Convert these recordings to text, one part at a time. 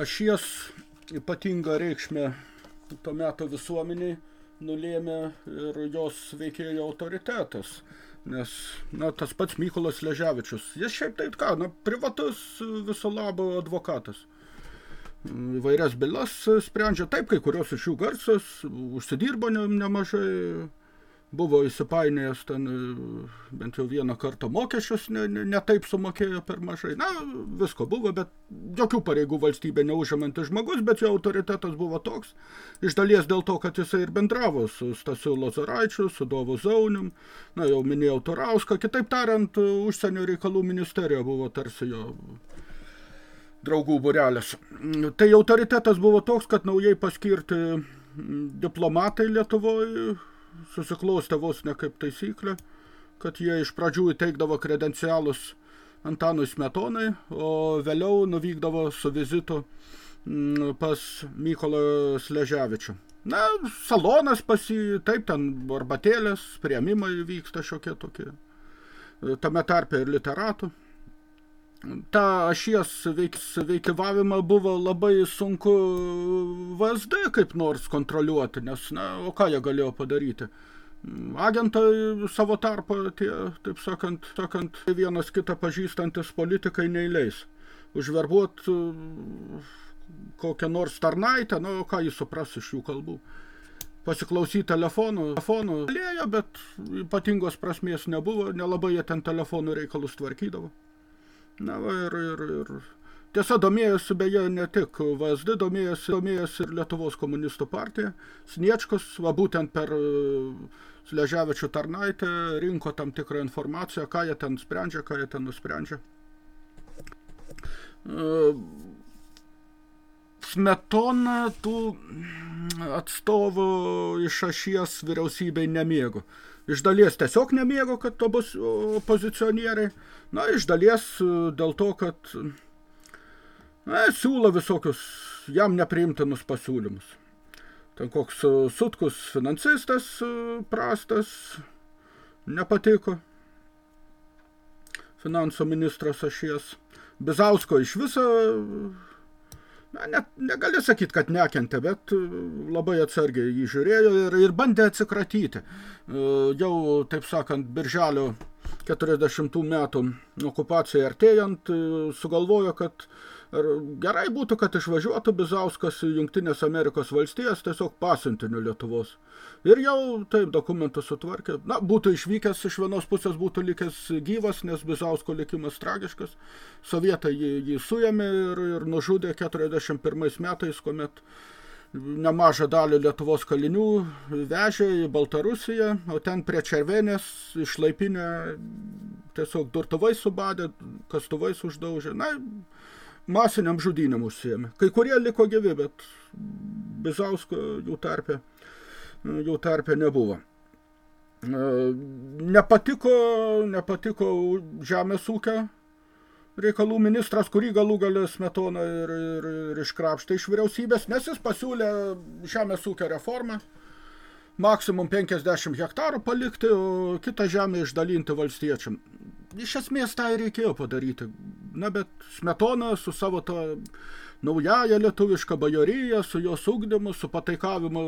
ašies ypatingą reikšmę to meto visuomeniai nulėmė ir jos veikėjo autoritetas. Nes, na, tas pats Mykolas Leževičius, jis šiaip taip ką, na, privatus viso labo advokatas. Įvairias bylas sprendžia taip, kai kurios iš jų garsas, užsidirbo nemažai, buvo įsipainėjęs ten bent jau vieną kartą mokesčius, ne, ne, ne taip sumokėjo per mažai. Na, visko buvo, bet jokių pareigų valstybė neužimantis žmogus, bet jo autoritetas buvo toks, iš dalies dėl to, kad jisai ir bendravo su Stasiu Lozaraičiu, su Dovu Zaunium, na, jau minėjau Turauską, kitaip tariant, užsienio reikalų ministerija buvo tarsi jo draugų būrelis. Tai autoritetas buvo toks, kad naujai paskirti diplomatai Lietuvoje susiklostė vos ne kaip taisyklė, kad jie iš pradžių įteikdavo kredencialus Antanui Smetonai, o vėliau nuvykdavo su vizitu mm, pas Mykolą Sleževičių. Na, salonas pasi, taip, ten arbatėlės, priėmimai vyksta šiokie tokie. Tame tarpe ir literatų. Ta ašies veiks, veikivavimą buvo labai sunku VSD kaip nors kontroliuoti, nes, na, o ką jie galėjo padaryti? agentai savo tarpą tie, taip sakant, sakant, vienas kitą pažįstantis politikai neįleis. Užverbuot kokią nors tarnaitę, nu, ką jis supras iš jų kalbų. Pasiklausyti telefonų, telefonų lėjo, bet ypatingos prasmės nebuvo, nelabai jie ten telefonų reikalus tvarkydavo. Na, va, ir, ir, ir Tiesa, domėjosi beje ne tik VSD, domėjosi, domėjosi ir Lietuvos komunistų partija. Sniečkus, va būtent per Sleževičių tarnaitę rinko tam tikrą informaciją, ką jie ten sprendžia, ką jie ten nusprendžia. Smetona tų atstovų iš ašies vyriausybei nemėgo. Iš dalies tiesiog nemėgo, kad to bus opozicionieriai. Na, iš dalies dėl to, kad na, siūlo visokius jam nepriimtinus pasiūlymus. Ten koks sutkus financistas prastas, nepatiko. Finansų ministras ašies. Bizausko iš viso na, net negali sakyti, kad nekentė, bet labai atsargiai jį žiūrėjo ir, ir bandė atsikratyti. Jau, taip sakant, birželio 40 metų okupacijai artėjant, sugalvojo, kad Ir gerai būtų, kad išvažiuotų Bizauskas į Jungtinės Amerikos valstijas tiesiog pasiuntiniu Lietuvos. Ir jau taip dokumentus sutvarkė. Na, būtų išvykęs iš vienos pusės, būtų likęs gyvas, nes Bizausko likimas tragiškas. Sovietai jį, jį suėmė ir, ir nužudė 41 metais, kuomet nemažą dalį Lietuvos kalinių vežė į Baltarusiją, o ten prie Červenės išlaipinę tiesiog durtuvai subadė, kastuvais uždaužė. Na, masiniam žudynėm užsiėmė. Kai kurie liko gyvi, bet Bizausko jų tarpe, jų tarpe nebuvo. Nepatiko, nepatiko žemės ūkio reikalų ministras, kurį galų galę Smetona ir, ir, ir iškrapštė iš vyriausybės, nes jis pasiūlė žemės ūkio reformą, maksimum 50 hektarų palikti, o kitą žemę išdalinti valstiečiam iš esmės tą ir reikėjo padaryti. Na, bet Smetona su savo to naująją lietuvišką bajoriją, su jos ugdymu, su pataikavimu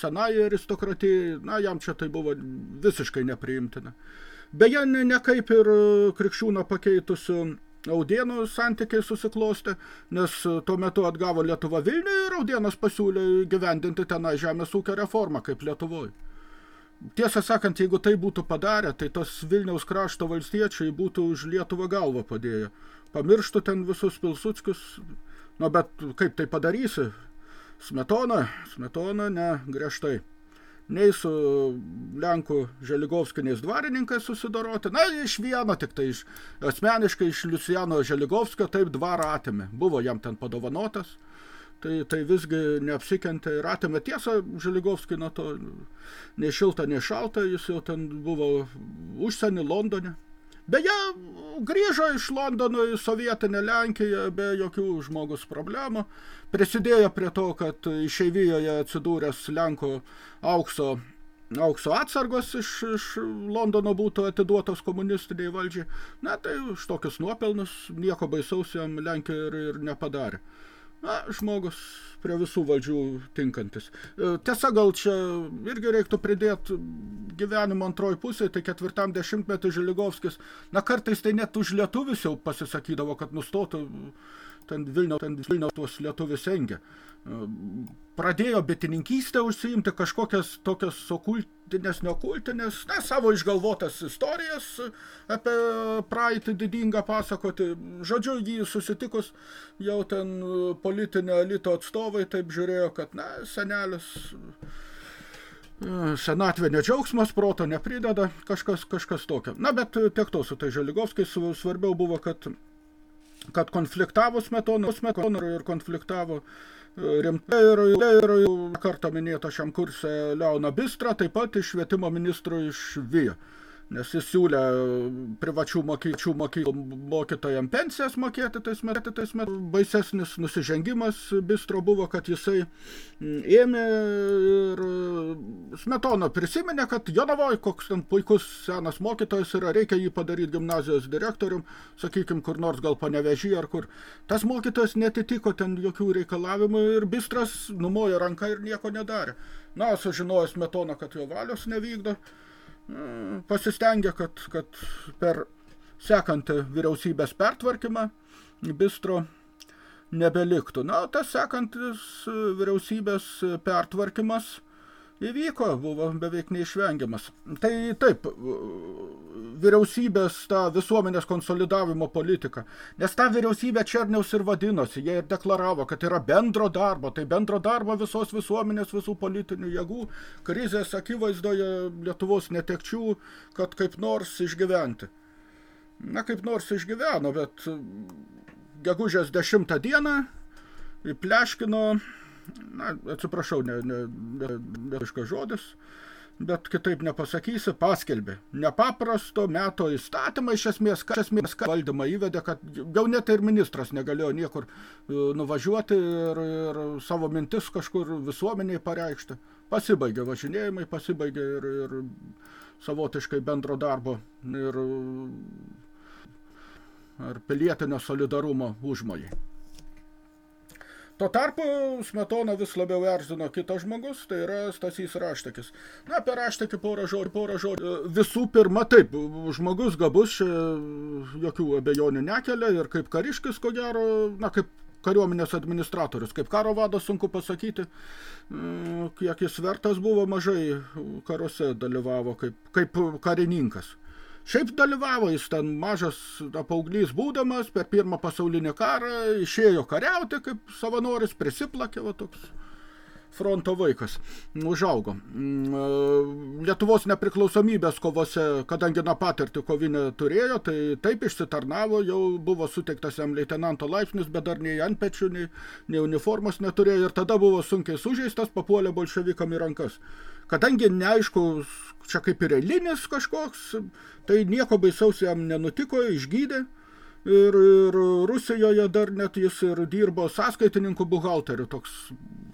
senai aristokratijai, na, jam čia tai buvo visiškai nepriimtina. Beje, ne, ne kaip ir krikščiūną pakeitusių Audienų santykiai susiklostė, nes tuo metu atgavo Lietuva Vilnių ir Audienas pasiūlė gyvendinti tenai žemės ūkio reformą kaip Lietuvoje. Tiesą sakant, jeigu tai būtų padarę, tai tos Vilniaus krašto valstiečiai būtų už Lietuvą galvą padėję. Pamirštų ten visus Pilsudskius, nu bet kaip tai padarysi? Smetona, Smetona ne griežtai. Nei su Lenkų Želigovskiniais dvarininkais susidoroti. Na, iš vieno tik tai iš, asmeniškai iš Liuciano Želigovskio taip dvarą atėmė. Buvo jam ten padovanotas tai, tai visgi neapsikentė ir atėmė tiesą Želigovskį nuo to nei šilta, nei šalta, jis jau ten buvo užsienį Londone. Beje, grįžo iš Londono į sovietinę Lenkiją be jokių žmogus problemų. Prisidėjo prie to, kad išeivijoje atsidūręs Lenko aukso, aukso atsargos iš, iš Londono būtų atiduotos komunistiniai valdžiai. Na, tai už tokius nuopelnus nieko baisaus jam Lenkija ir, ir nepadarė. Na, žmogus prie visų valdžių tinkantis. E, tiesa, gal čia irgi reiktų pridėti gyvenimo antroji pusė, tai ketvirtam dešimtmetį Žiligovskis, na kartais tai net už lietuvis jau pasisakydavo, kad nustotų ten Vilniaus, ten Vilniaus tuos lietuvis engia. Pradėjo bitininkystę užsiimti kažkokias tokias okultinės, neokultinės, na, savo išgalvotas istorijas apie praeitį didingą pasakoti. Žodžiu, jį susitikus jau ten politinio elito atstovai taip žiūrėjo, kad, na, senelis senatvė nedžiaugsmas, proto neprideda, kažkas, kažkas tokio. Na, bet tiek to su tai Žaligovskiais svarbiau buvo, kad kad konfliktavo Smetona, Smetona ir konfliktavo e, rimtai ir, ir, kartą minėta šiam kurse Leona Bistra, taip pat iš švietimo ministro iš Vijo nes jis siūlė privačių mokyčių mokyklų mokytojam pensijas mokėti tais metais, tais metais. Baisesnis nusižengimas bistro buvo, kad jisai ėmė ir Smetona prisiminė, kad Jonavoj koks ten puikus senas mokytojas yra, reikia jį padaryti gimnazijos direktorium, sakykim, kur nors gal panevežį ar kur. Tas mokytojas netitiko ten jokių reikalavimų ir bistras numojo ranką ir nieko nedarė. Na, sužinojęs Smetona, kad jo valios nevykdo, pasistengė, kad, kad per sekantį vyriausybės pertvarkymą bistro nebeliktų. Na, tas sekantis vyriausybės pertvarkymas įvyko, buvo beveik neišvengiamas. Tai taip, vyriausybės ta visuomenės konsolidavimo politika, nes ta vyriausybė Černiaus ir vadinosi, jie ir deklaravo, kad yra bendro darbo, tai bendro darbo visos visuomenės, visų politinių jėgų, krizės akivaizdoje Lietuvos netekčių, kad kaip nors išgyventi. Na, kaip nors išgyveno, bet gegužės 10 dieną pleškino na, atsiprašau, ne, ne, ne, ne žodis, bet kitaip nepasakysi, paskelbė. Nepaprasto meto įstatymą iš esmės, iš esmės valdymą įvedė, kad jau net ir ministras negalėjo niekur e, nuvažiuoti ir, ir savo mintis kažkur visuomeniai pareikšti. Pasibaigė važinėjimai, pasibaigė ir, ir savotiškai bendro darbo ir ar pilietinio solidarumo užmojai. Tuo tarpu Smetona vis labiau erzino kitas žmogus, tai yra Stasys Raštakis. Na, apie Raštakį porą žodžių, porą žodžių. Visų pirma, taip, žmogus gabus, jokių abejonių nekelia ir kaip kariškis, ko gero, na, kaip kariuomenės administratorius. Kaip karo vadas sunku pasakyti, kiek jis vertas buvo, mažai karuose dalyvavo kaip, kaip karininkas. Šiaip dalyvavo jis ten mažas paauglys būdamas per pirmą pasaulinį karą, išėjo kariauti kaip savanoris, prisiplakė va toks fronto vaikas, užaugo. Mm, e, Lietuvos nepriklausomybės kovose, kadangi na patirtį kovinę turėjo, tai taip išsitarnavo, jau buvo suteiktas jam leitenanto laipsnis, bet dar nei antpečių, nei, nei uniformos neturėjo ir tada buvo sunkiai sužeistas, papuolė bolševikam į rankas. Kadangi neaišku, čia kaip ir eilinis kažkoks, tai nieko baisaus jam nenutiko, išgydė. Ir, ir Rusijoje dar net jis ir dirbo sąskaitininkų buhalteriu, toks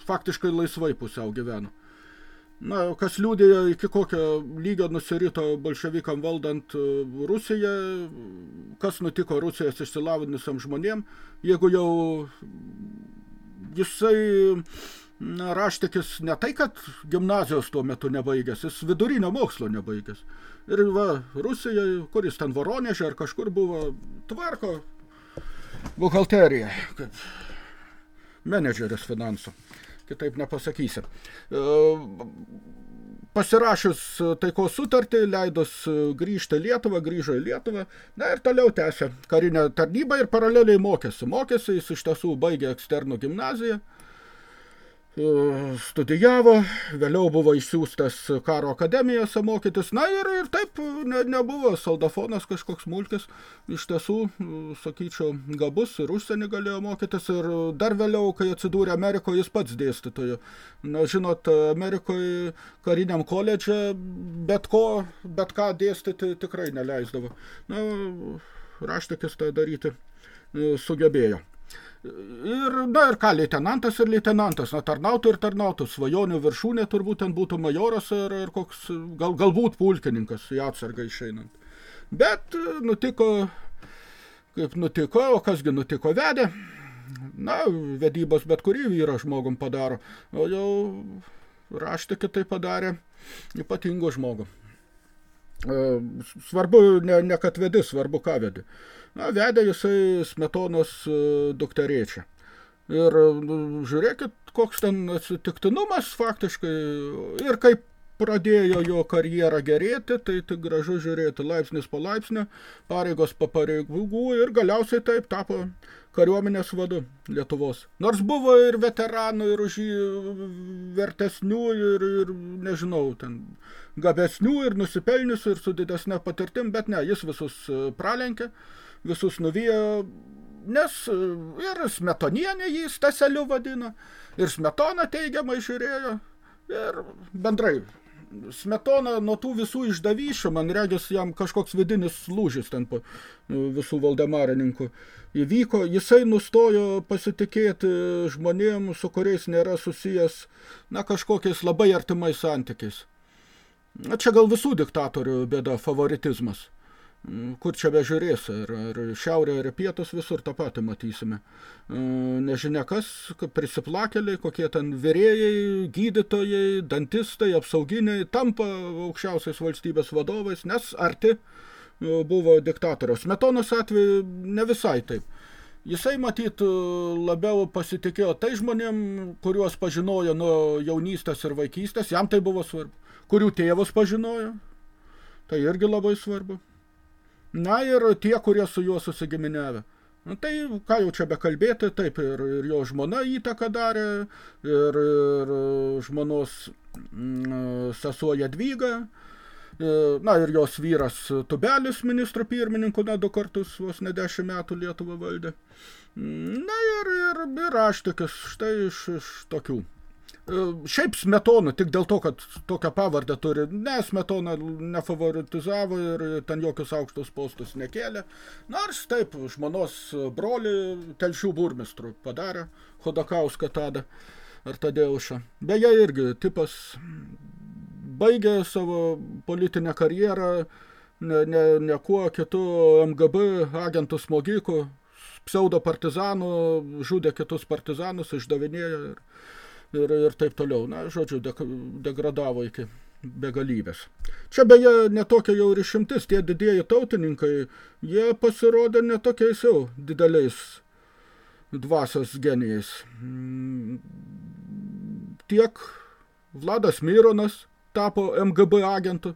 faktiškai laisvai pusiau gyveno. Na, kas liūdėjo, iki kokio lygio nusirito bolševikam valdant Rusiją, kas nutiko Rusijos išsilavinusiam žmonėm, jeigu jau jisai na, raštikis ne tai, kad gimnazijos tuo metu nebaigęs, jis vidurinio mokslo nebaigęs. Ir va, Rusijai, kuris ten Voronėžė ar kažkur buvo, tvarko buhalteriją, kaip menedžeris finansų. Kitaip nepasakysi. E, pasirašius taikos sutartį, leidus grįžti Lietuvą, grįžo į Lietuvą, na ir toliau tęsė karinę tarnybą ir paraleliai mokėsi. Mokėsi, jis iš tiesų baigė eksternų gimnaziją, studijavo, vėliau buvo išsiųstas karo akademijose mokytis, na ir, ir taip ne, nebuvo saldafonas kažkoks mulkis, iš tiesų, sakyčiau, gabus ir užsienį galėjo mokytis ir dar vėliau, kai atsidūrė Amerikoje, jis pats dėstytojo. Na, žinot, Amerikoje kariniam koledže bet ko, bet ką dėstyti tikrai neleisdavo. Na, raštikis tai daryti e, sugebėjo. Ir, na ir ką, leitenantas ir leitenantas, na tarnautų ir tarnautų, svajonių viršūnė turbūt ten būtų majoras ir, ir koks, gal, galbūt pulkininkas į atsargą išeinant. Bet nutiko, kaip nutiko, o kasgi nutiko vedė, na, vedybos bet kurį vyrą žmogum padaro, o jau raštikį tai padarė ypatingo žmogų. E, svarbu ne, ne kad vedi, svarbu ką vedi. Na, vedė jisai smetonos e, dukterėčią. Ir žiūrėkit, koks ten atsitiktinumas faktiškai ir kaip pradėjo jo karjerą gerėti, tai tik gražu žiūrėti laipsnis po laipsnio, pareigos po pareigų ir galiausiai taip tapo kariuomenės vadu Lietuvos. Nors buvo ir veteranų, ir už jį vertesnių, ir, ir nežinau, ten gabesnių, ir nusipelniusių, ir su didesnė patirtim, bet ne, jis visus e, pralenkė, visus nuvijo, nes e, ir smetonienė jį staseliu vadino, ir smetona teigiamai žiūrėjo, ir bendrai Smetona nuo tų visų išdavyšių, man regis, jam kažkoks vidinis lūžis ten po visų valdemarininkų įvyko. Jisai nustojo pasitikėti žmonėm, su kuriais nėra susijęs, na, kažkokiais labai artimais santykiais. Na, čia gal visų diktatorių bėda favoritizmas. Kur čia bežiūrės, ar, ar šiaurė, ar pietus, visur tą patį matysime. Mm, nežinia kas, prisiplakeliai, kokie ten vyrėjai, gydytojai, dantistai, apsauginiai, tampa aukščiausiais valstybės vadovais, nes arti e, buvo diktatoriaus. Smetonos atveju ne visai taip. Jisai matyt e, labiau pasitikėjo tai žmonėm, kuriuos pažinojo nuo jaunystės ir vaikystės, jam tai buvo svarbu. Kurių tėvus pažinojo, tai irgi labai svarbu. Na ir tie, kurie su juo susigiminiavę. Nu, tai ką jau čia bekalbėti, taip ir, ir jo žmona įtaką darė, ir, ir žmonos mm, sesuo Jadvyga, e, na ir jos vyras Tubelis ministrų pirmininku, na du kartus vos ne dešimt metų Lietuvą valdė. Na ir, ir, ir aštikis štai iš, iš tokių. E, šiaip Smetona, tik dėl to, kad tokią pavardę turi, ne, Smetona nefavoritizavo ir ten jokius aukštus postus nekėlė. Nors taip, žmonos broli telšių burmistrų padarė, Hodakauską tada ar Tadeušą. Beje, irgi tipas baigė savo politinę karjerą ne, ne, ne kuo kitu MGB agentų smogikų, pseudo partizanų, žudė kitus partizanus, išdavinėjo ir ir, ir taip toliau. Na, žodžiu, de, degradavo iki begalybės. Čia beje netokia jau ir išimtis, tie didieji tautininkai, jie pasirodė netokiais jau dideliais dvasios genijais. Mm, tiek Vladas Mironas tapo MGB agentu,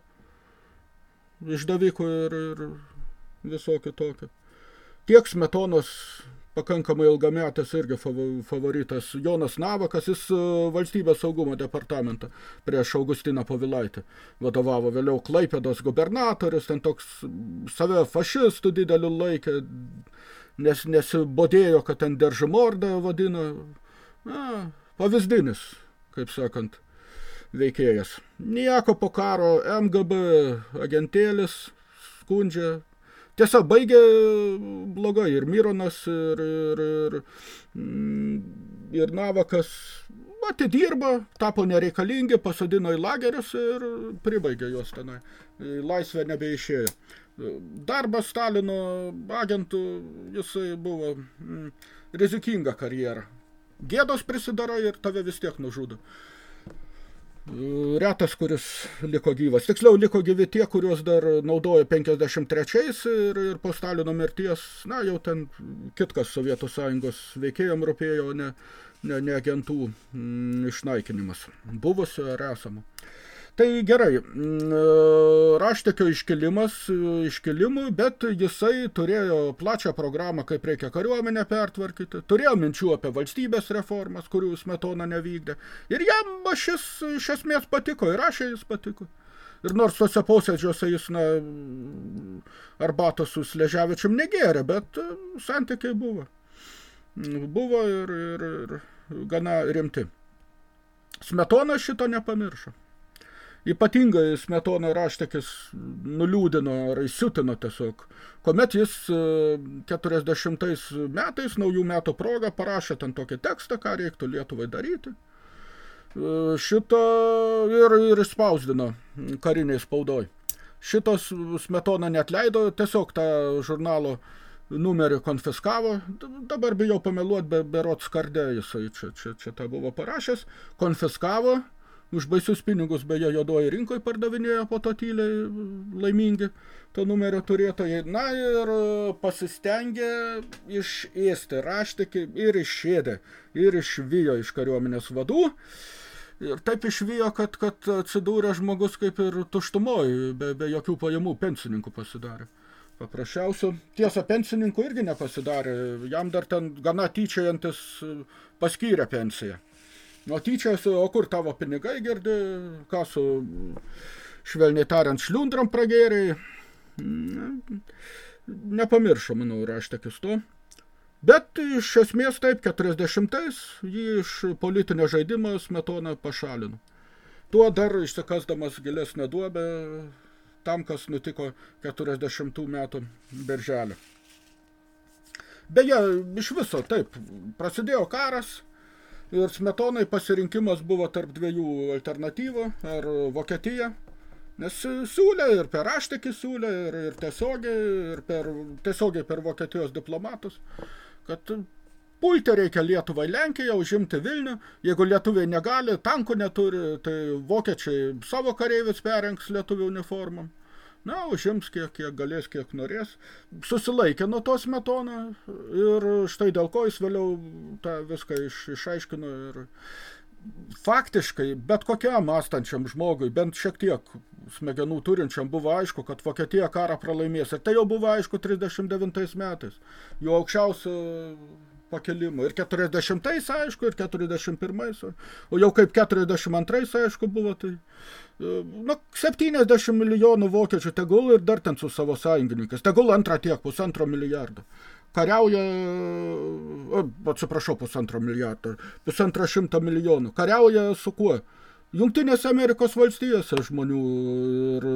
išdavikų ir, ir visokio tokio. Tiek Smetonos pakankamai ilgametis irgi favoritas Jonas Navakas, jis e, valstybės saugumo departamentą prieš Augustiną Povilaitį vadovavo vėliau Klaipėdos gubernatorius, ten toks save fašistų dideliu laikė, nes nesibodėjo, kad ten deržimordą vadino, na, pavyzdinis, kaip sakant, veikėjas. Nieko po karo MGB agentėlis skundžia Tiesa, baigė blogai ir Mironas, ir, ir, ir, mm, ir Navakas atidirbo, tapo nereikalingi, pasodino į lagerius ir pribaigė juos tenai. Laisvė nebeišėjo. Darbas Stalino agentų, jisai buvo mm, rizikinga karjera. Gėdos prisidarai ir tave vis tiek nužudo retas, kuris liko gyvas. Tiksliau, liko gyvi tie, kuriuos dar naudojo 53-ais ir, ir po Stalino mirties, na, jau ten kitkas Sovietų Sąjungos veikėjom rūpėjo, ne, ne, ne agentų mm, išnaikinimas. Buvusio ar esamo. Tai gerai, mm, raštekio iškilimas iškilimui, bet jisai turėjo plačią programą, kaip reikia kariuomenę pertvarkyti, turėjo minčių apie valstybės reformas, kurių Smetona nevykdė. Ir jam šis iš esmės patiko, ir rašė jis patiko. Ir nors tose posėdžiuose jis, na, arbato su Sleževičium negėrė, bet e, santykiai buvo. Buvo ir, ir, ir gana rimti. Smetona šito nepamiršo. Ypatingai Smetona raštekis nuliūdino ar įsiutino tiesiog, kuomet jis 40 e, metais, naujų metų proga, parašė ten tokį tekstą, ką reiktų Lietuvai daryti. E, šito ir, ir spausdino kariniai spaudoj. Šitos Smetona net leido tiesiog tą žurnalo numerį konfiskavo, dabar bijau pameluoti, be, berot skardė, jisai čia, čia, čia tą buvo parašęs, konfiskavo, už baisius pinigus beje juodoje rinkoje pardavinėjo po to tyliai laimingi to numerio turėtojai. Na ir pasistengė išėsti raštikį ir išėdė, ir išvijo iš kariuomenės vadų. Ir taip išvijo, kad, kad atsidūrė žmogus kaip ir tuštumoj, be, be jokių pajamų pensininkų pasidarė. Paprasčiausių. Tiesa, pensininkų irgi nepasidarė. Jam dar ten gana tyčiajantis paskyrė pensiją. O tyčiasi, o kur tavo pinigai girdi, ką su, švelniai tariant, šliundram pragėriai. Nepamiršo, manau, raštekis to. Bet iš esmės taip, 40-ais jį iš politinio žaidimo smetona pašalino. Tuo dar išsikasdamas gilesnę duobę tam, kas nutiko 40 metų birželį. Beje, iš viso taip, prasidėjo karas, Ir Smetonai pasirinkimas buvo tarp dviejų alternatyvų, ar Vokietija, nes siūlė ir per raštekį siūlė, ir, ir tiesiogiai, ir per, tiesiogiai per Vokietijos diplomatus, kad pulti reikia Lietuvai Lenkiją, užimti Vilnių, jeigu lietuviai negali, tankų neturi, tai vokiečiai savo kareivius perengs lietuvių uniformom. Na, užims kiek, kiek galės, kiek norės. Susilaikė nuo tos metoną ir štai dėl ko jis vėliau tą viską iš, išaiškino ir faktiškai bet kokiam mąstančiam žmogui, bent šiek tiek smegenų turinčiam, buvo aišku, kad Vokietija karą pralaimės. Ir tai jau buvo aišku 39 metais. Jo aukščiausio pakilimo. Ir 40-ais, aišku, ir 41-ais. O jau kaip 42-ais, aišku, buvo, tai na, 70 milijonų vokiečių tegul ir dar ten su savo sąjungininkais, tegul antrą tiek, pusantro milijardo. Kariauja, o, atsiprašau, pusantro milijardo, pusantro šimto milijonų. Kariauja su kuo? Jungtinėse Amerikos valstijose žmonių ir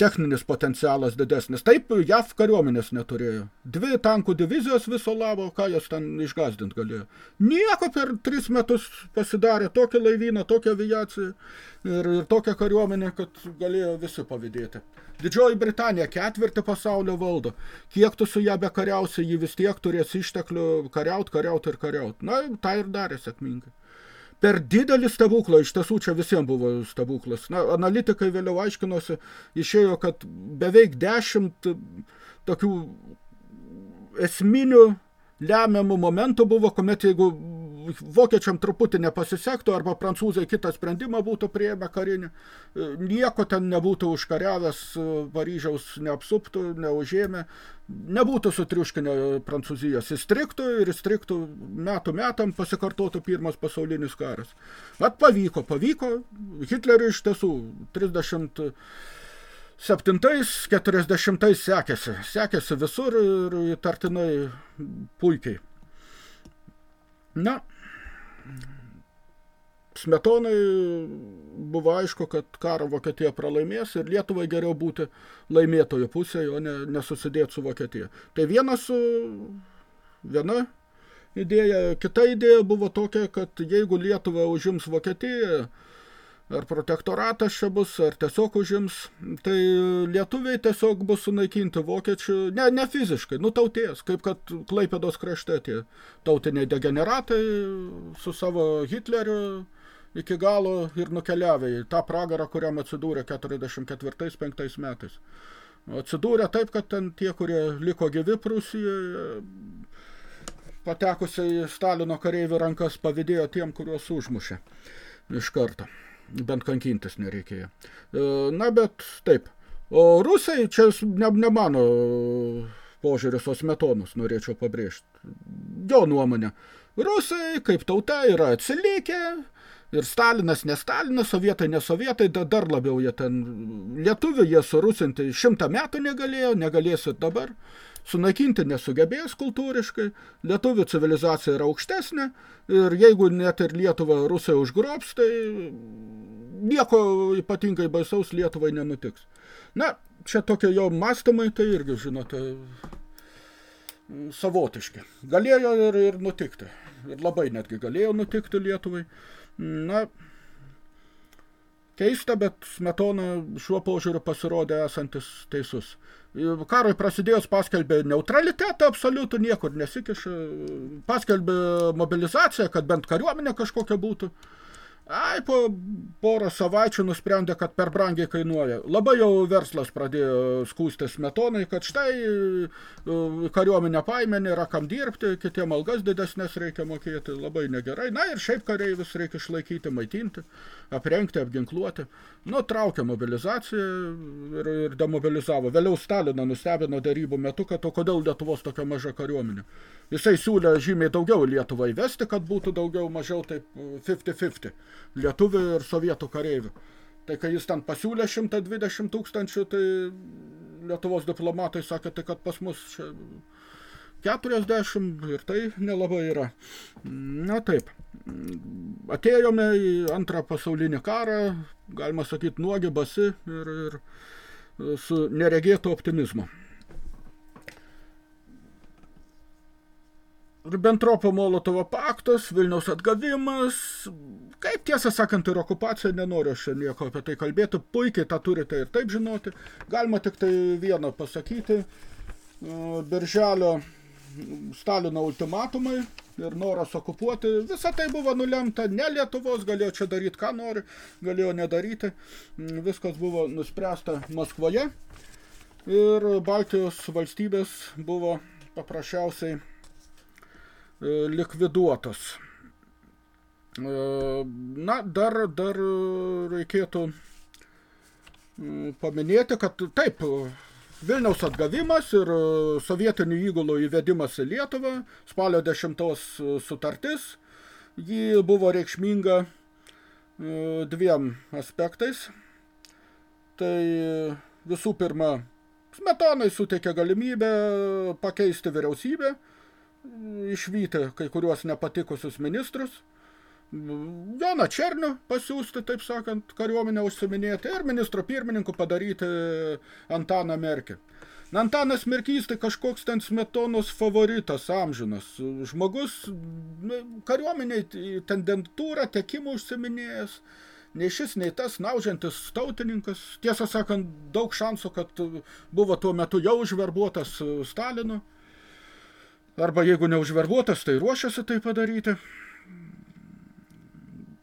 techninis potencialas didesnis. Taip, JAV kariuomenės neturėjo. Dvi tankų divizijos viso labo, ką jos ten išgazdint galėjo. Nieko per tris metus pasidarė tokią laivyną, tokią aviaciją ir, ir tokią kariuomenę, kad galėjo visi pavydėti. Didžioji Britanija ketvirtį pasaulio valdo. Kiek tu su ją bekariausi, ji vis tiek turės išteklių kariaut, kariaut ir kariaut. Na, tą ir darė sėkmingai per didelį stebuklą, iš tiesų čia visiems buvo stebuklas. Na, analitikai vėliau aiškinosi, išėjo, kad beveik dešimt tokių esminių lemiamų momentų buvo, kuomet jeigu vokiečiam truputį nepasisektų arba prancūzai kitą sprendimą būtų prieėmę karinį, nieko ten nebūtų užkariavęs, Paryžiaus neapsuptų, neužėmė, nebūtų sutriuškinę Prancūzijos, įstriktų ir įstriktų metų metam pasikartotų pirmas pasaulinis karas. At pavyko, pavyko, Hitleriui iš tiesų 30 Septintais, keturiasdešimtais sekėsi. Sekėsi visur ir įtartinai puikiai. Na, Smetonai buvo aišku, kad karą Vokietija pralaimės ir Lietuvai geriau būti laimėtojo pusėje, o ne, nesusidėti su Vokietija. Tai vienas, viena idėja, kita idėja buvo tokia, kad jeigu Lietuva užims Vokietiją, ar protektoratas čia bus, ar tiesiog užims, tai lietuviai tiesiog bus sunaikinti vokiečių, ne, ne fiziškai, nutautės, kaip kad Klaipėdos krašte tie tautiniai degeneratai su savo Hitleriu iki galo ir nukeliavę į tą pragarą, kuriam atsidūrė 44-5 metais. Atsidūrė taip, kad ten tie, kurie liko gyvi Prūsijoje, patekusiai Stalino kareivių rankas pavydėjo tiem, kuriuos užmušė iš karto bent kankintis nereikėjo. E, na, bet taip. O rusai, čia ne, ne mano požiūris, o smetonus norėčiau pabrėžti. Jo nuomonė. Rusai, kaip tauta, yra atsilikę, ir Stalinas, ne Stalinas, sovietai, ne sovietai, da, dar labiau jie ten, lietuvių jie surusinti šimtą metų negalėjo, negalėsit dabar, sunaikinti nesugebės kultūriškai, lietuvių civilizacija yra aukštesnė ir jeigu net ir Lietuvą rusai užgrobs, tai nieko ypatingai baisaus Lietuvai nenutiks. Na, čia tokie jo mąstymai, tai irgi, žinote, savotiški. Galėjo ir, ir nutikti. Ir labai netgi galėjo nutikti Lietuvai. Na, Keista, bet Smetona šiuo požiūriu pasirodė esantis teisus. Karui prasidėjus paskelbė neutralitetą absoliutų, niekur nesikiša. Paskelbė mobilizaciją, kad bent kariuomenė kažkokia būtų. Ai, po porą savaičių nusprendė, kad per brangiai kainuoja. Labai jau verslas pradėjo skūstis metonai, kad štai e, kariuomenė paimė, nėra kam dirbti, kitiem algas didesnės reikia mokėti, labai negerai. Na ir šiaip kareivis reikia išlaikyti, maitinti, aprengti, apginkluoti. Nu, traukė mobilizaciją ir, ir demobilizavo. Vėliau Staliną nustebino darybų metu, kad o kodėl Lietuvos tokia maža kariuomenė. Jisai siūlė žymiai daugiau Lietuvą įvesti, kad būtų daugiau mažiau taip 50-50 lietuvių ir sovietų kareivių. Tai kai jis ten pasiūlė 120 tūkstančių, tai Lietuvos diplomatai sakė, tai kad pas mus čia 40 ir tai nelabai yra. Na taip, atėjome į antrą pasaulinį karą, galima sakyti, nuogi basi ir, ir su neregėtu optimizmu. Ribbentropo Molotovo paktas, Vilniaus atgavimas, kaip tiesą sakant ir okupacija, nenoriu aš nieko apie tai kalbėti, puikiai tą turite ir taip žinoti. Galima tik tai vieną pasakyti, Birželio Stalino ultimatumai ir noras okupuoti, visa tai buvo nulemta, ne Lietuvos, galėjo čia daryti ką nori, galėjo nedaryti, viskas buvo nuspręsta Maskvoje. Ir Baltijos valstybės buvo paprasčiausiai E, likviduotas. E, na, dar, dar reikėtų paminėti, kad taip, Vilniaus atgavimas ir sovietinių įgulų įvedimas į Lietuvą, spalio 10 sutartis, ji buvo reikšminga e, dviem aspektais. Tai visų pirma, Smetonai suteikė galimybę pakeisti vyriausybę, išvyti kai kuriuos nepatikusius ministrus, Joną Černių pasiūsti, taip sakant, kariuomenę užsiminėti ir ministro pirmininku padaryti Antaną Merkį. Na, Antanas Merkys tai kažkoks ten smetonos favoritas, amžinas. Žmogus kariuomeniai tendentūrą, tekimų užsiminėjęs, nei šis, nei tas naužiantis tautininkas. Tiesą sakant, daug šansų, kad buvo tuo metu jau užverbuotas Stalinu. Arba jeigu neužverbuotas, tai ruošiasi tai padaryti.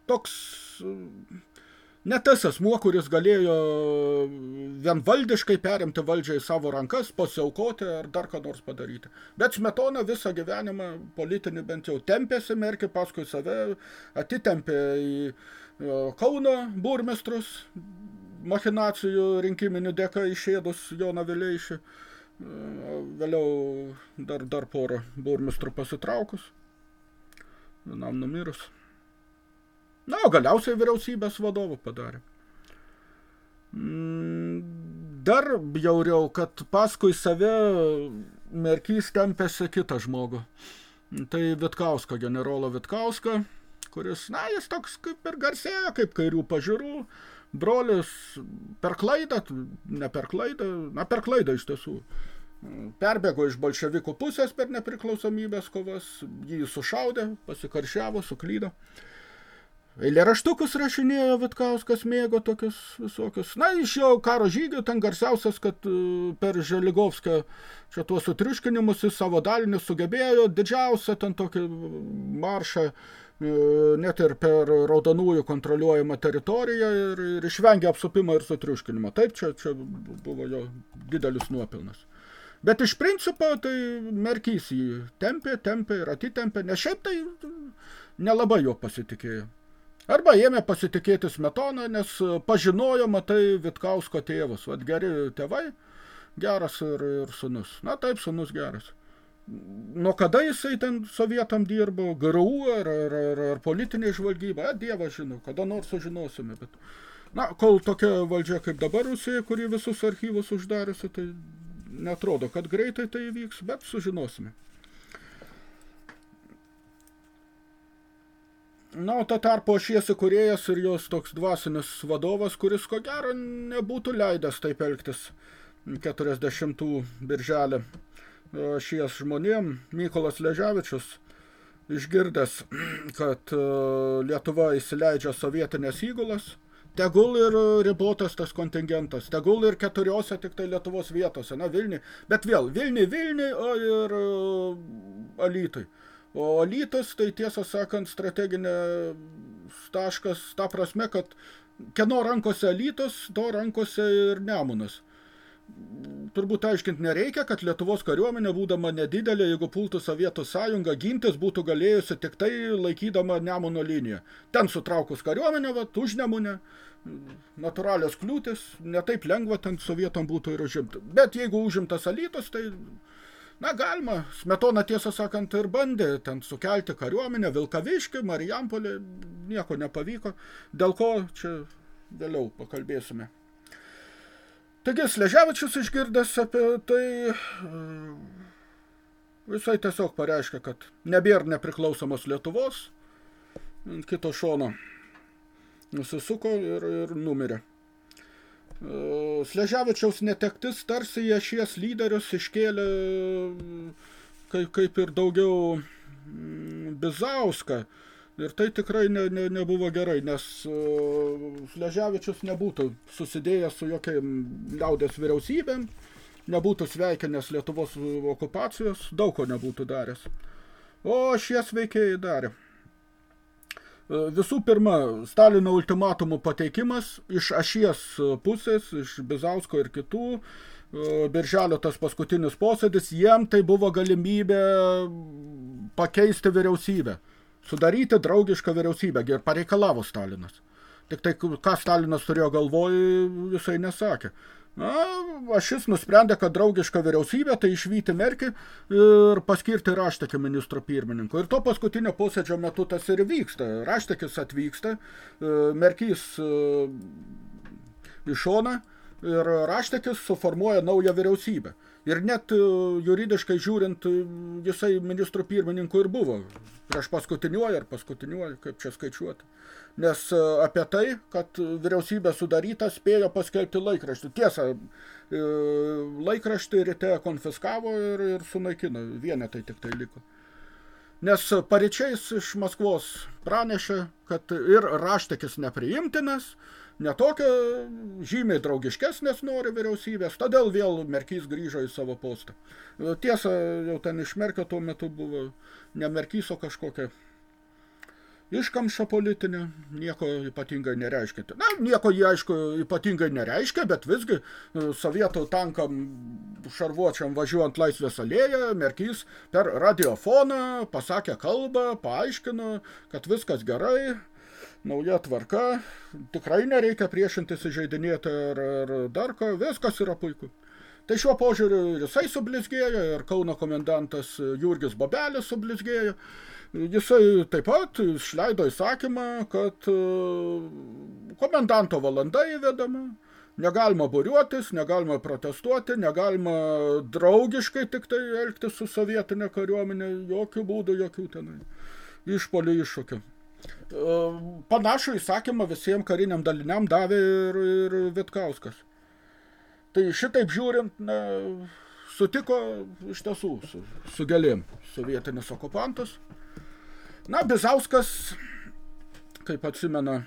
Toks ne tas asmuo, kuris galėjo vienvaldiškai perimti valdžią į savo rankas, pasiaukoti ar dar ką nors padaryti. Bet Smetona visą gyvenimą politinį bent jau tempėsi, merkė paskui save, atitempė į Kauno burmestrus, machinacijų rinkiminių dėka išėdus Joną Vileišį. Vėliau dar, dar porą burmistrų pasitraukus, vienam numirus. Na, o galiausiai vyriausybės vadovų padarė. Mm, dar bjauriau, kad paskui save Merkys tempėsi kitą žmogų. Tai Vitkauską, generolo Vitkauską, kuris, na, jis toks kaip ir garsėjo, kaip kairių pažiūrų, brolis per klaidą, ne per klaidą, na per klaidą iš tiesų, perbėgo iš bolševikų pusės per nepriklausomybės kovas, jį sušaudė, pasikaršiavo, suklydo. Eilėraštukus rašinėjo Vitkauskas, mėgo tokius visokius. Na, iš jo karo žygių ten garsiausias, kad e, per Želigovską čia tuos sutriuškinimus į savo dalinį sugebėjo didžiausią ten tokį maršą E, net ir per raudonųjų kontroliuojamą teritoriją ir, ir išvengė apsupimo ir sutriuškinimo. Taip, čia, čia buvo jo didelis nuopilnas. Bet iš principo tai Merkys jį tempė, tempė ir atitempė, nes šiaip tai nelabai jo pasitikėjo. Arba ėmė pasitikėti Smetoną, nes pažinojo, matai, Vitkausko tėvus. Vat geri tėvai, geras ir, ir sunus. Na taip, sunus geras nuo kada jisai ten sovietam dirbo, GRU ar, ar, ar, ar politinė žvalgyba, a, dievas žino, kada nors sužinosime, bet, na, kol tokia valdžia kaip dabar Rusija, kuri visus archyvus uždariusi, tai netrodo, kad greitai tai įvyks, bet sužinosime. Na, o to tarpo šiesi kurėjas ir jos toks dvasinis vadovas, kuris ko gero nebūtų leidęs taip elgtis. 40 birželį šies žmonėm, Mykolas Leževičius, išgirdęs, kad e, Lietuva įsileidžia sovietinės įgulas, tegul ir ribotas tas kontingentas, tegul ir keturiose tik tai Lietuvos vietose, na Vilniui, bet vėl Vilniui, Vilniui, o ir uh, Alytui. O Alytas, tai tiesą sakant, strateginė taškas, ta prasme, kad kieno rankose Alytas, to rankose ir Nemunas turbūt aiškinti nereikia, kad Lietuvos kariuomenė, būdama nedidelė, jeigu pultų Sovietų sąjungą, gintis būtų galėjusi tik tai laikydama Nemuno liniją. Ten sutraukus kariuomenę, vat, už Nemunę, natūralios kliūtis, netaip lengva ten sovietom būtų ir užimti. Bet jeigu užimtas Alytus, tai, na, galima. Smetona, tiesą sakant, ir bandė ten sukelti kariuomenę, Vilkaviškį, Marijampolį, nieko nepavyko. Dėl ko čia vėliau pakalbėsime. Taigi Sleževičius išgirdęs apie tai visai tiesiog pareiškia, kad nebėra nepriklausomos Lietuvos, kito šono nusisuko ir, ir numirė. Sleževičiaus netektis tarsi ješies lyderius iškėlė kaip, kaip ir daugiau Bizauską, Ir tai tikrai ne, ne, nebuvo gerai, nes uh, Sleževičius nebūtų susidėjęs su jokiam liaudės vyriausybėm, nebūtų sveikinęs Lietuvos okupacijos, daug ko nebūtų daręs. O šies veikėjai darė. Visų pirma, Stalino ultimatumų pateikimas iš ašies pusės, iš Bizausko ir kitų, Birželio tas paskutinis posėdis, jiem tai buvo galimybė pakeisti vyriausybę sudaryti draugišką vyriausybę ir pareikalavo Stalinas. Tik tai, ką Stalinas turėjo galvoj, jisai nesakė. Na, aš jis nusprendė, kad draugiška vyriausybė, tai išvyti Merkį ir paskirti Raštekį ministro pirmininku. Ir to paskutinio posėdžio metu tas ir vyksta. Raštekis atvyksta, e, Merkys e, iš šoną ir Raštekis suformuoja naują vyriausybę. Ir net e, juridiškai žiūrint, jisai ministrų pirmininku ir buvo prieš paskutiniuoju ar paskutiniuoju, kaip čia skaičiuoti. Nes e, apie tai, kad vyriausybė sudaryta, spėjo paskelbti laikraštį. Tiesa, e, laikraštį ryte konfiskavo ir, ir sunaikino, vienetai tik tai liko. Nes pareičiais iš Maskvos pranešė, kad ir raštekis nepriimtinas, netokia žymiai draugiškesnės nori vyriausybės, todėl vėl Merkys grįžo į savo postą. Tiesa, jau ten iš Merkio tuo metu buvo ne Merkys, o kažkokia iškamša politinė, nieko ypatingai nereiškia. Na, nieko jie, aišku, ypatingai nereiškia, bet visgi sovietų tankam šarvuočiam važiuojant laisvės alėją, Merkys per radiofoną pasakė kalbą, paaiškino, kad viskas gerai, nauja tvarka, tikrai nereikia priešintis įžeidinėti ar, ar dar ką, viskas yra puiku. Tai šiuo požiūriu ir jisai sublizgėjo, ir Kauno komendantas Jurgis Babelis sublizgėjo. Jisai taip pat išleido įsakymą, kad e, komendanto valanda įvedama, negalima būriuotis, negalima protestuoti, negalima draugiškai tik tai elgtis su sovietinė kariuomenė, jokių būdų, jokių tenai išpolių iššūkių. Panašų įsakymą visiems kariniam daliniam davė ir, ir Vitkauskas. Tai šitaip žiūrint, na, sutiko iš tiesų su, su gėlėm sovietinis okupantas. Na, Bizauskas, kaip atsimena,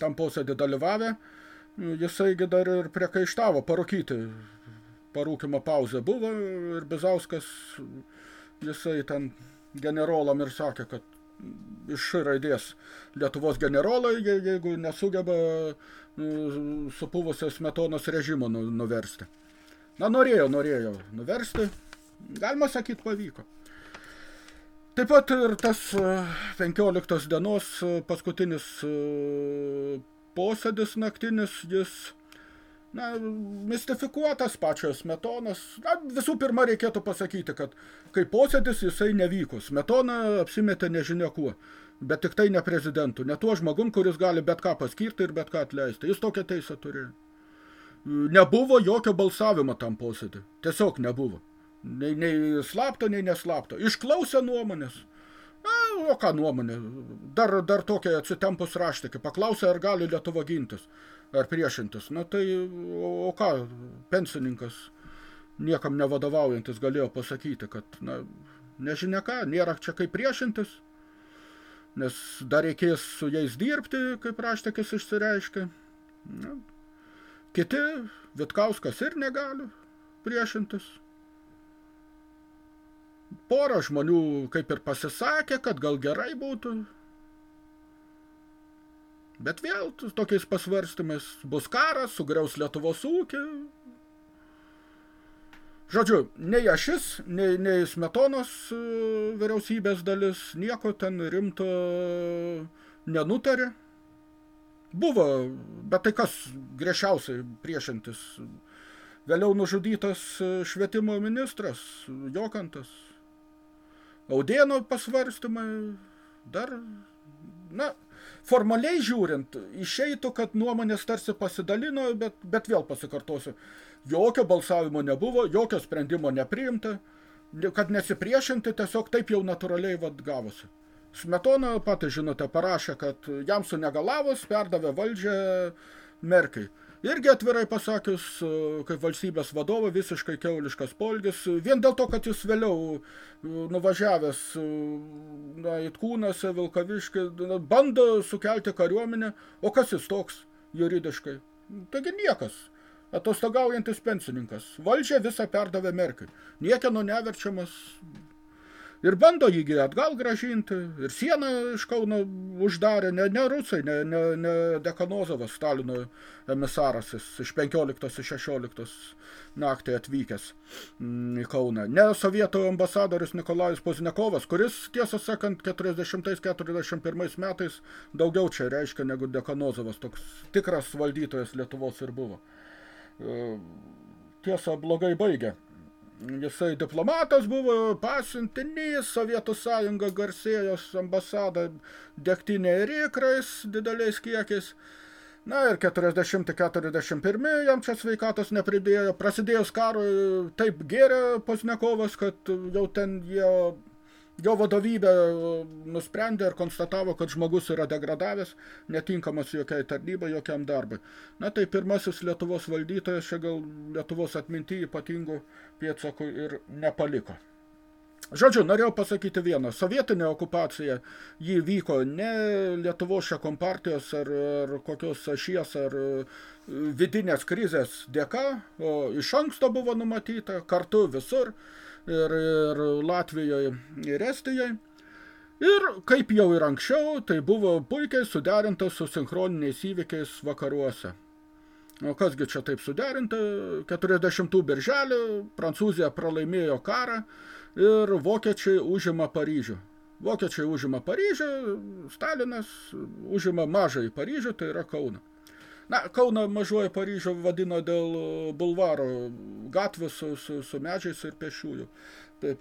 tam posėdį dalyvavę, jisai dar ir priekaištavo parūkyti. Parūkimo pauzė buvo ir Bizauskas, jisai ten generolam ir sakė, kad iš raidės Lietuvos generolai, jeigu nesugeba nu, supuvusios metonos režimo nu, nuversti. Na, norėjo, norėjo nuversti, galima sakyti, pavyko. Taip pat ir tas 15 dienos paskutinis posėdis naktinis, jis na, mistifikuotas pačios Smetonas. Na, visų pirma, reikėtų pasakyti, kad kai posėdis jisai nevyko. Smetona apsimetė nežinia kuo, bet tik tai ne prezidentu, ne tuo žmogum, kuris gali bet ką paskirti ir bet ką atleisti. Jis tokią teisę turėjo. Nebuvo jokio balsavimo tam posėdį. Tiesiog nebuvo. Nei, nei slapto, nei neslapto. Išklausė nuomonės. Na, o ką nuomonė? Dar, dar tokia atsitempus raštikį. Paklausė, ar gali Lietuva gintis ar priešintis. Na tai, o, o ką, pensininkas niekam nevadovaujantis galėjo pasakyti, kad, na, nežinia ką, nėra čia kaip priešintis, nes dar reikės su jais dirbti, kaip raštekis išsireiškia. Na, kiti, Vitkauskas ir negali priešintis. Porą žmonių kaip ir pasisakė, kad gal gerai būtų. Bet vėl tokiais pasvarstymais bus karas, sugriaus Lietuvos ūkį. Žodžiu, nei ašis, nei, nei smetonos e, vyriausybės dalis nieko ten rimto nenutarė. Buvo, bet tai kas griežčiausiai priešintis. Vėliau nužudytas švietimo ministras Jokantas. Audėno pasvarstymai dar, na, formaliai žiūrint, išeitų, kad nuomonės tarsi pasidalino, bet, bet vėl pasikartosiu. Jokio balsavimo nebuvo, jokio sprendimo nepriimta, kad nesipriešinti, tiesiog taip jau natūraliai vad gavosi. Smetona, patys žinote, parašė, kad jam sunegalavus perdavė valdžią Merkai. Irgi atvirai pasakius, kaip valstybės vadovo, visiškai keuliškas polgis, vien dėl to, kad jis vėliau nuvažiavęs na, į Kūnąse, Vilkaviškį, bando sukelti kariuomenę, o kas jis toks juridiškai? Taigi niekas, atostogaujantis pensininkas. Valdžia visą perdavė Merkai. Niekieno neverčiamas ir bando jį atgal gražinti, ir sieną iš Kauno uždarė, ne, ne rusai, ne, ne, ne Dekanozovas, Stalino emisaras, jis iš 15 į 16 naktį atvykęs mm, į Kauną. Ne sovietų ambasadorius Nikolajus Poznekovas, kuris, tiesą sakant, 40-41 metais daugiau čia reiškia negu Dekanozovas, toks tikras valdytojas Lietuvos ir buvo. E, tiesa, blogai baigė Jisai diplomatas buvo, pasiuntinys, Sovietų sąjunga garsėjo ambasada degtinė ir ikrais dideliais kiekiais. Na ir 40-41 jam čia sveikatos nepridėjo. Prasidėjus karui taip gėrė Poznekovas, kad jau ten jie Jo vadovybė e, nusprendė ir konstatavo, kad žmogus yra degradavęs, netinkamas jokiai tarnybai, jokiam darbui. Na tai pirmasis Lietuvos valdytojas čia gal Lietuvos atminty ypatingų pėdsakų ir nepaliko. Žodžiu, norėjau pasakyti vieną. Sovietinė okupacija, ji vyko ne Lietuvos šią kompartijos ar, ar kokios ašies ar e, vidinės krizės dėka, o iš anksto buvo numatyta kartu visur – ir, ir Latvijoje, ir Estijoje. Ir kaip jau ir anksčiau, tai buvo puikiai suderinta su sinchroniniais įvykiais vakaruose. O kasgi čia taip suderinta? 40 birželį Prancūzija pralaimėjo karą ir vokiečiai užima Paryžių. Vokiečiai užima Paryžių, Stalinas užima mažąjį Paryžių, tai yra Kauną. Na, Kauną mažuoju Paryžių vadino dėl e, bulvaro gatvių su, su, su medžiais ir pešiųjų,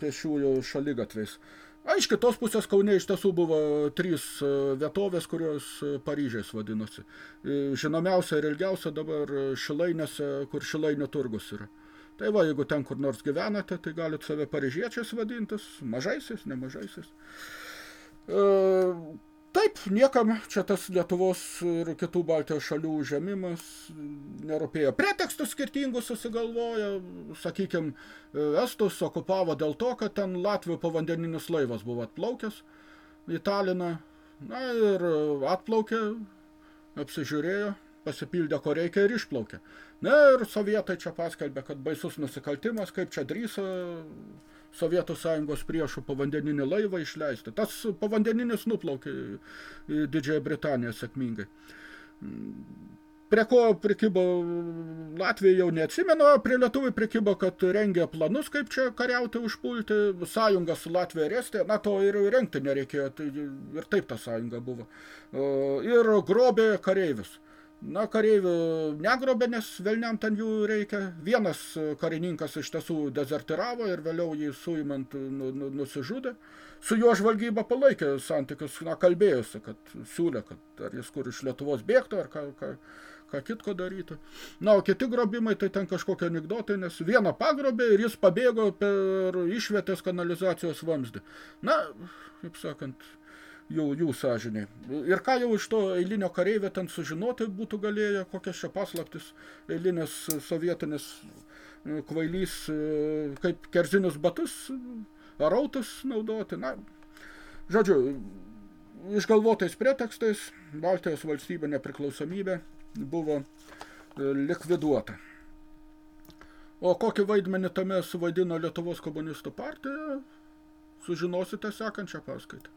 pešiųjų šaligatviais. A, iš kitos pusės Kaune iš tiesų buvo trys e, vietovės, kurios e, Paryžiais vadinosi. Žinomiausia ir ilgiausia dabar Šilainėse, kur Šilainių turgus yra. Tai va, jeigu ten kur nors gyvenate, tai galit save paryžiečiais vadintis, mažaisiais, nemažaisiais. E, Taip, niekam čia tas Lietuvos ir kitų Baltijos šalių užėmimas nerūpėjo. Pretekstus skirtingus susigalvoja, sakykime, Estus okupavo dėl to, kad ten Latvių povandeninis laivas buvo atplaukęs į Taliną. Na ir atplaukė, apsižiūrėjo, pasipildė, ko reikia ir išplaukė. Na ir sovietai čia paskelbė, kad baisus nusikaltimas, kaip čia drįso Sovietų sąjungos priešų povandeninį laivą išleisti. Tas pavandeninis nuplaukė į Didžiąją Britaniją sėkmingai. Prie ko prikibo Latvija jau neatsimenu, prie lietuvių prikibo, kad rengė planus, kaip čia kariauti užpulti, sąjungą su Latvija ir Estija, na to ir rengti nereikėjo, tai ir taip ta sąjunga buvo. Ir grobė kareivius. Na, kareivių negrobė, nes velniam ten jų reikia. Vienas karininkas iš tiesų dezertiravo ir vėliau jį suimant nu, nu, nusižudė. Su juo žvalgyba palaikė santykius, na, kalbėjusi, kad siūlė, kad ar jis kur iš Lietuvos bėgtų, ar ką, ką, ką kitko darytų. Na, o kiti grobimai, tai ten kažkokie anegdotai, nes vieną pagrobė ir jis pabėgo per išvietės kanalizacijos vamzdį. Na, kaip sakant, jų, jų sąžiniai. Ir ką jau iš to eilinio kareivio ten sužinoti būtų galėję, kokias čia paslaptis eilinės sovietinis e, kvailys, e, kaip kerzinius batus ar autus naudoti. Na, žodžiu, išgalvotais pretekstais Baltijos valstybė nepriklausomybė buvo e, likviduota. O kokį vaidmenį tame suvaidino Lietuvos komunistų partija, sužinosite sekančią paskaitą.